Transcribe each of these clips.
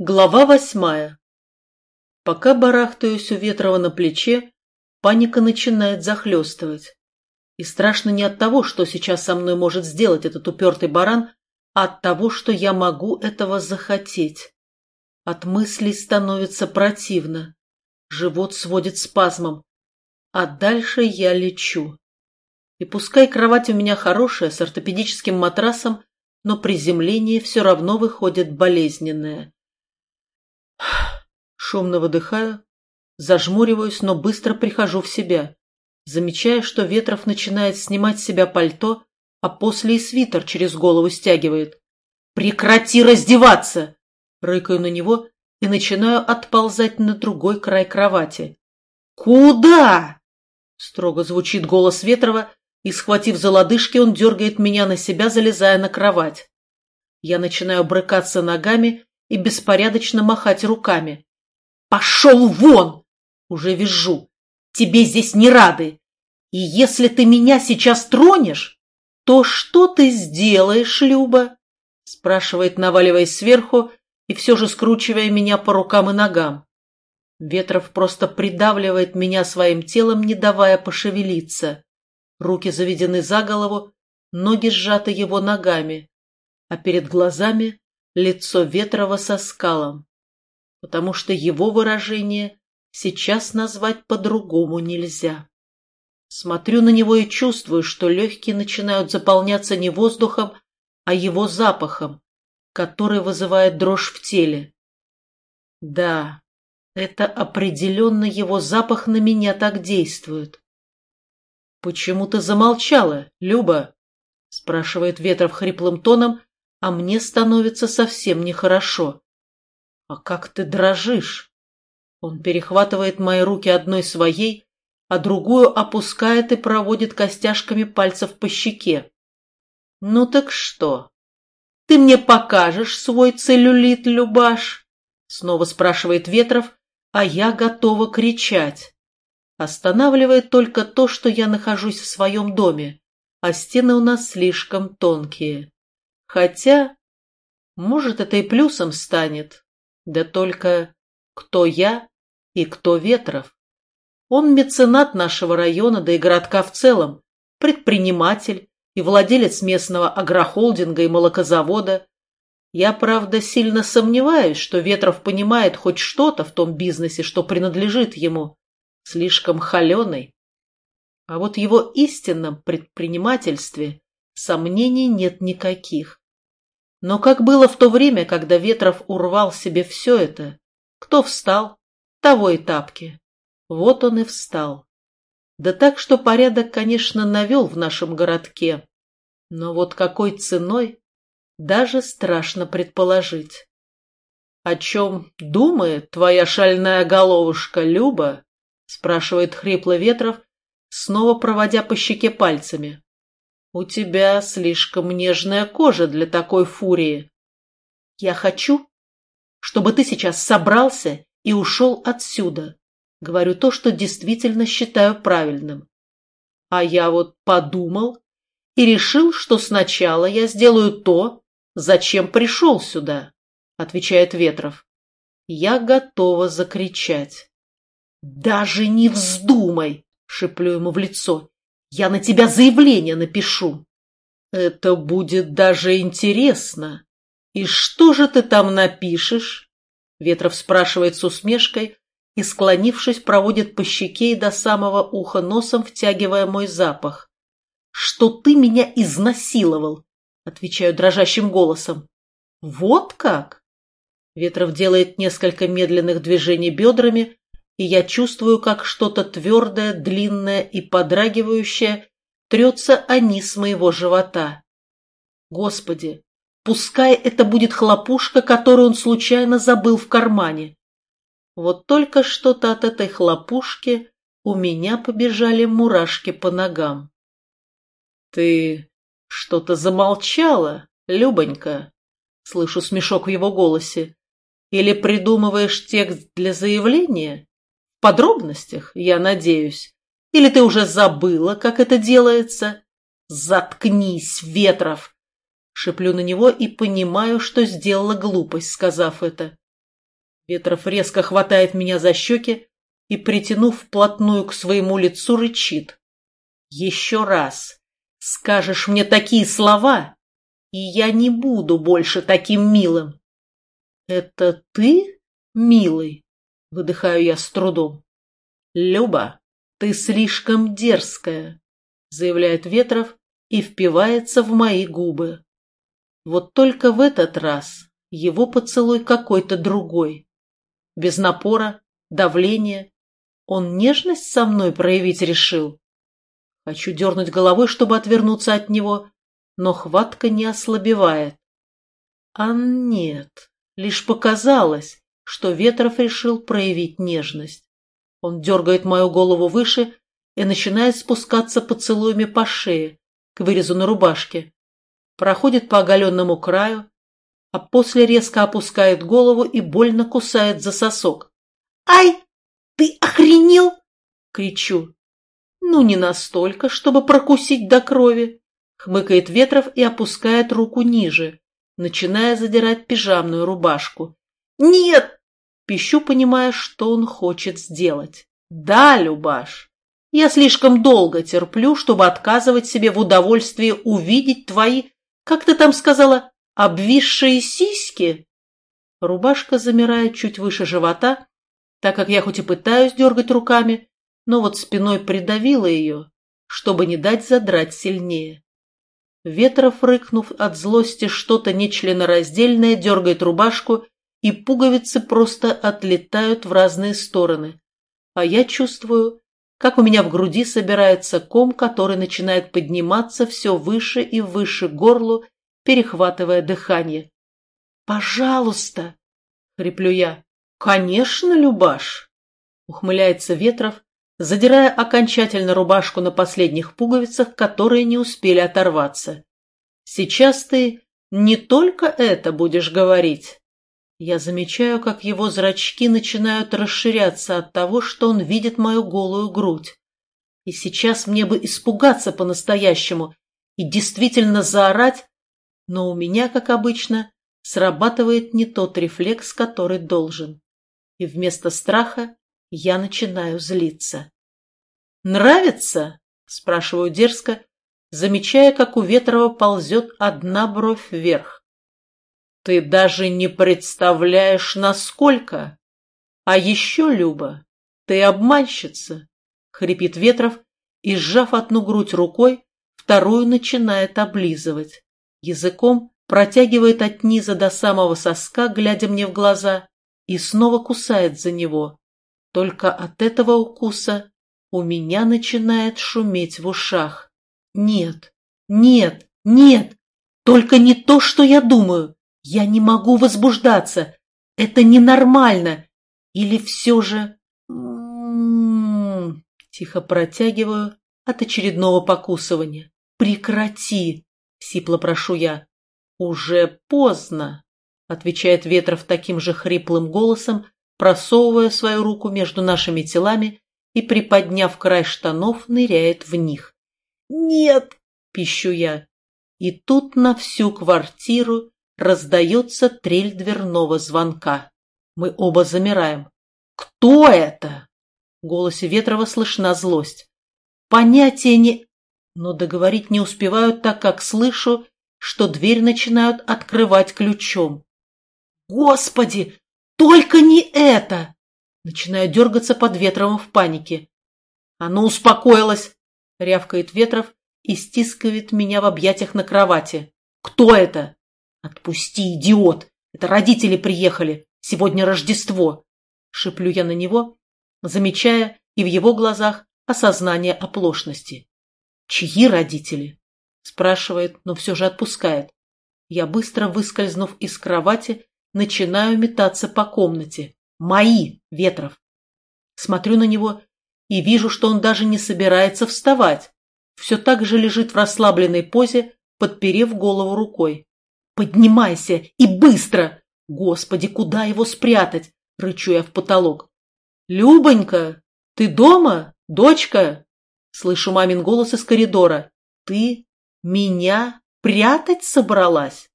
Глава восьмая. Пока барахтаюсь у Ветрова на плече, паника начинает захлестывать. И страшно не от того, что сейчас со мной может сделать этот упертый баран, а от того, что я могу этого захотеть. От мыслей становится противно. Живот сводит спазмом. А дальше я лечу. И пускай кровать у меня хорошая, с ортопедическим матрасом, но приземление все равно выходит болезненное. Шумно выдыхаю, зажмуриваюсь, но быстро прихожу в себя, замечая, что Ветров начинает снимать с себя пальто, а после и свитер через голову стягивает. «Прекрати раздеваться!» Рыкаю на него и начинаю отползать на другой край кровати. «Куда?» Строго звучит голос Ветрова, и, схватив за лодыжки, он дергает меня на себя, залезая на кровать. Я начинаю брыкаться ногами и беспорядочно махать руками. «Пошел вон!» Уже вижу. «Тебе здесь не рады. И если ты меня сейчас тронешь, то что ты сделаешь, Люба?» спрашивает, наваливаясь сверху и все же скручивая меня по рукам и ногам. Ветров просто придавливает меня своим телом, не давая пошевелиться. Руки заведены за голову, ноги сжаты его ногами, а перед глазами лицо Ветрова со скалом, потому что его выражение сейчас назвать по-другому нельзя. Смотрю на него и чувствую, что легкие начинают заполняться не воздухом, а его запахом, который вызывает дрожь в теле. Да, это определенно его запах на меня так действует. «Почему ты замолчала, Люба?» — спрашивает Ветров хриплым тоном, а мне становится совсем нехорошо. «А как ты дрожишь?» Он перехватывает мои руки одной своей, а другую опускает и проводит костяшками пальцев по щеке. «Ну так что? Ты мне покажешь свой целлюлит, Любаш?» Снова спрашивает Ветров, а я готова кричать. Останавливает только то, что я нахожусь в своем доме, а стены у нас слишком тонкие. Хотя, может, это и плюсом станет. Да только кто я и кто Ветров? Он меценат нашего района, да и городка в целом, предприниматель и владелец местного агрохолдинга и молокозавода. Я, правда, сильно сомневаюсь, что Ветров понимает хоть что-то в том бизнесе, что принадлежит ему. Слишком холеный. А вот его истинном предпринимательстве сомнений нет никаких. Но как было в то время, когда Ветров урвал себе все это? Кто встал? Того и тапки. Вот он и встал. Да так, что порядок, конечно, навел в нашем городке. Но вот какой ценой, даже страшно предположить. «О чем думает твоя шальная головушка, Люба?» — спрашивает хрипло Ветров, снова проводя по щеке пальцами. «У тебя слишком нежная кожа для такой фурии. Я хочу, чтобы ты сейчас собрался и ушел отсюда. Говорю то, что действительно считаю правильным. А я вот подумал и решил, что сначала я сделаю то, зачем пришел сюда», — отвечает Ветров. Я готова закричать. «Даже не вздумай!» — шеплю ему в лицо. Я на тебя заявление напишу. Это будет даже интересно. И что же ты там напишешь? Ветров спрашивает с усмешкой и, склонившись, проводит по щеке и до самого уха носом, втягивая мой запах. Что ты меня изнасиловал, отвечаю дрожащим голосом. Вот как? Ветров делает несколько медленных движений бедрами, и я чувствую, как что-то твердое, длинное и подрагивающее трется о низ моего живота. Господи, пускай это будет хлопушка, которую он случайно забыл в кармане. Вот только что-то от этой хлопушки у меня побежали мурашки по ногам. «Ты что-то замолчала, Любонька?» Слышу смешок в его голосе. «Или придумываешь текст для заявления?» Подробностях, я надеюсь. Или ты уже забыла, как это делается? Заткнись, Ветров! Шеплю на него и понимаю, что сделала глупость, сказав это. Ветров резко хватает меня за щеки и, притянув вплотную к своему лицу, рычит. «Еще раз скажешь мне такие слова, и я не буду больше таким милым». «Это ты, милый?» — выдыхаю я с трудом. «Люба, ты слишком дерзкая», — заявляет Ветров и впивается в мои губы. Вот только в этот раз его поцелуй какой-то другой. Без напора, давления. Он нежность со мной проявить решил. Хочу дернуть головой, чтобы отвернуться от него, но хватка не ослабевает. А нет, лишь показалось, что Ветров решил проявить нежность. Он дергает мою голову выше и начинает спускаться поцелуями по шее, к вырезу на рубашке. Проходит по оголенному краю, а после резко опускает голову и больно кусает за сосок. «Ай, ты охренел?» — кричу. «Ну, не настолько, чтобы прокусить до крови», — хмыкает Ветров и опускает руку ниже, начиная задирать пижамную рубашку. «Нет!» — пищу, понимая, что он хочет сделать. «Да, Любаш, я слишком долго терплю, чтобы отказывать себе в удовольствии увидеть твои, как ты там сказала, обвисшие сиськи?» Рубашка замирает чуть выше живота, так как я хоть и пытаюсь дергать руками, но вот спиной придавила ее, чтобы не дать задрать сильнее. Ветров, рыкнув от злости что-то нечленораздельное, дергает рубашку, и пуговицы просто отлетают в разные стороны. А я чувствую, как у меня в груди собирается ком, который начинает подниматься все выше и выше горлу, перехватывая дыхание. «Пожалуйста!» — хриплю я. «Конечно, Любаш!» — ухмыляется Ветров, задирая окончательно рубашку на последних пуговицах, которые не успели оторваться. «Сейчас ты не только это будешь говорить». Я замечаю, как его зрачки начинают расширяться от того, что он видит мою голую грудь. И сейчас мне бы испугаться по-настоящему и действительно заорать, но у меня, как обычно, срабатывает не тот рефлекс, который должен. И вместо страха я начинаю злиться. «Нравится?» – спрашиваю дерзко, замечая, как у Ветрова ползет одна бровь вверх. «Ты даже не представляешь, насколько! А еще, Люба, ты обманщица!» – хрипит Ветров и, сжав одну грудь рукой, вторую начинает облизывать. Языком протягивает от низа до самого соска, глядя мне в глаза, и снова кусает за него. Только от этого укуса у меня начинает шуметь в ушах. Нет, нет, нет, только не то, что я думаю. Я не могу возбуждаться. Это ненормально. Или все же... М-м-м, тихо протягиваю от очередного покусывания. Прекрати, сипло прошу я. Уже поздно, отвечает Ветров таким же хриплым голосом, просовывая свою руку между нашими телами и, приподняв край штанов, ныряет в них. «Нет!» — пищу я. И тут на всю квартиру раздается трель дверного звонка. Мы оба замираем. «Кто это?» В голосе Ветрова слышна злость. «Понятия не...» Но договорить не успеваю, так как слышу, что дверь начинают открывать ключом. «Господи! Только не это!» Начинаю дергаться под Ветровым в панике. «А ну, успокоилась!» — рявкает Ветров и стискивает меня в объятиях на кровати. «Кто это?» «Отпусти, идиот! Это родители приехали! Сегодня Рождество!» Шиплю я на него, замечая и в его глазах осознание оплошности. «Чьи родители?» Спрашивает, но все же отпускает. Я, быстро выскользнув из кровати, начинаю метаться по комнате. Мои, Ветров. Смотрю на него и вижу, что он даже не собирается вставать. Все так же лежит в расслабленной позе, подперев голову рукой. «Поднимайся и быстро!» «Господи, куда его спрятать?» — рычу я в потолок. «Любонька, ты дома, дочка?» Слышу мамин голос из коридора. «Ты меня прятать собралась?»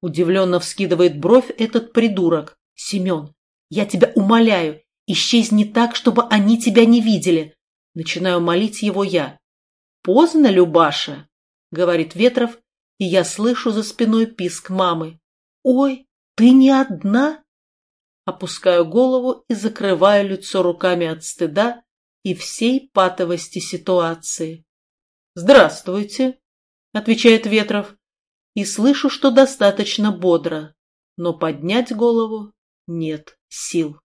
Удивленно вскидывает бровь этот придурок. «Семен, Я тебя умоляю, исчезни так, чтобы они тебя не видели. Начинаю молить его я. Поздно, Любаша, говорит Ветров, и я слышу за спиной писк мамы. Ой, ты не одна? Опускаю голову и закрываю лицо руками от стыда и всей патовости ситуации. «Здравствуйте», — отвечает Ветров, и слышу, что достаточно бодро, но поднять голову нет сил.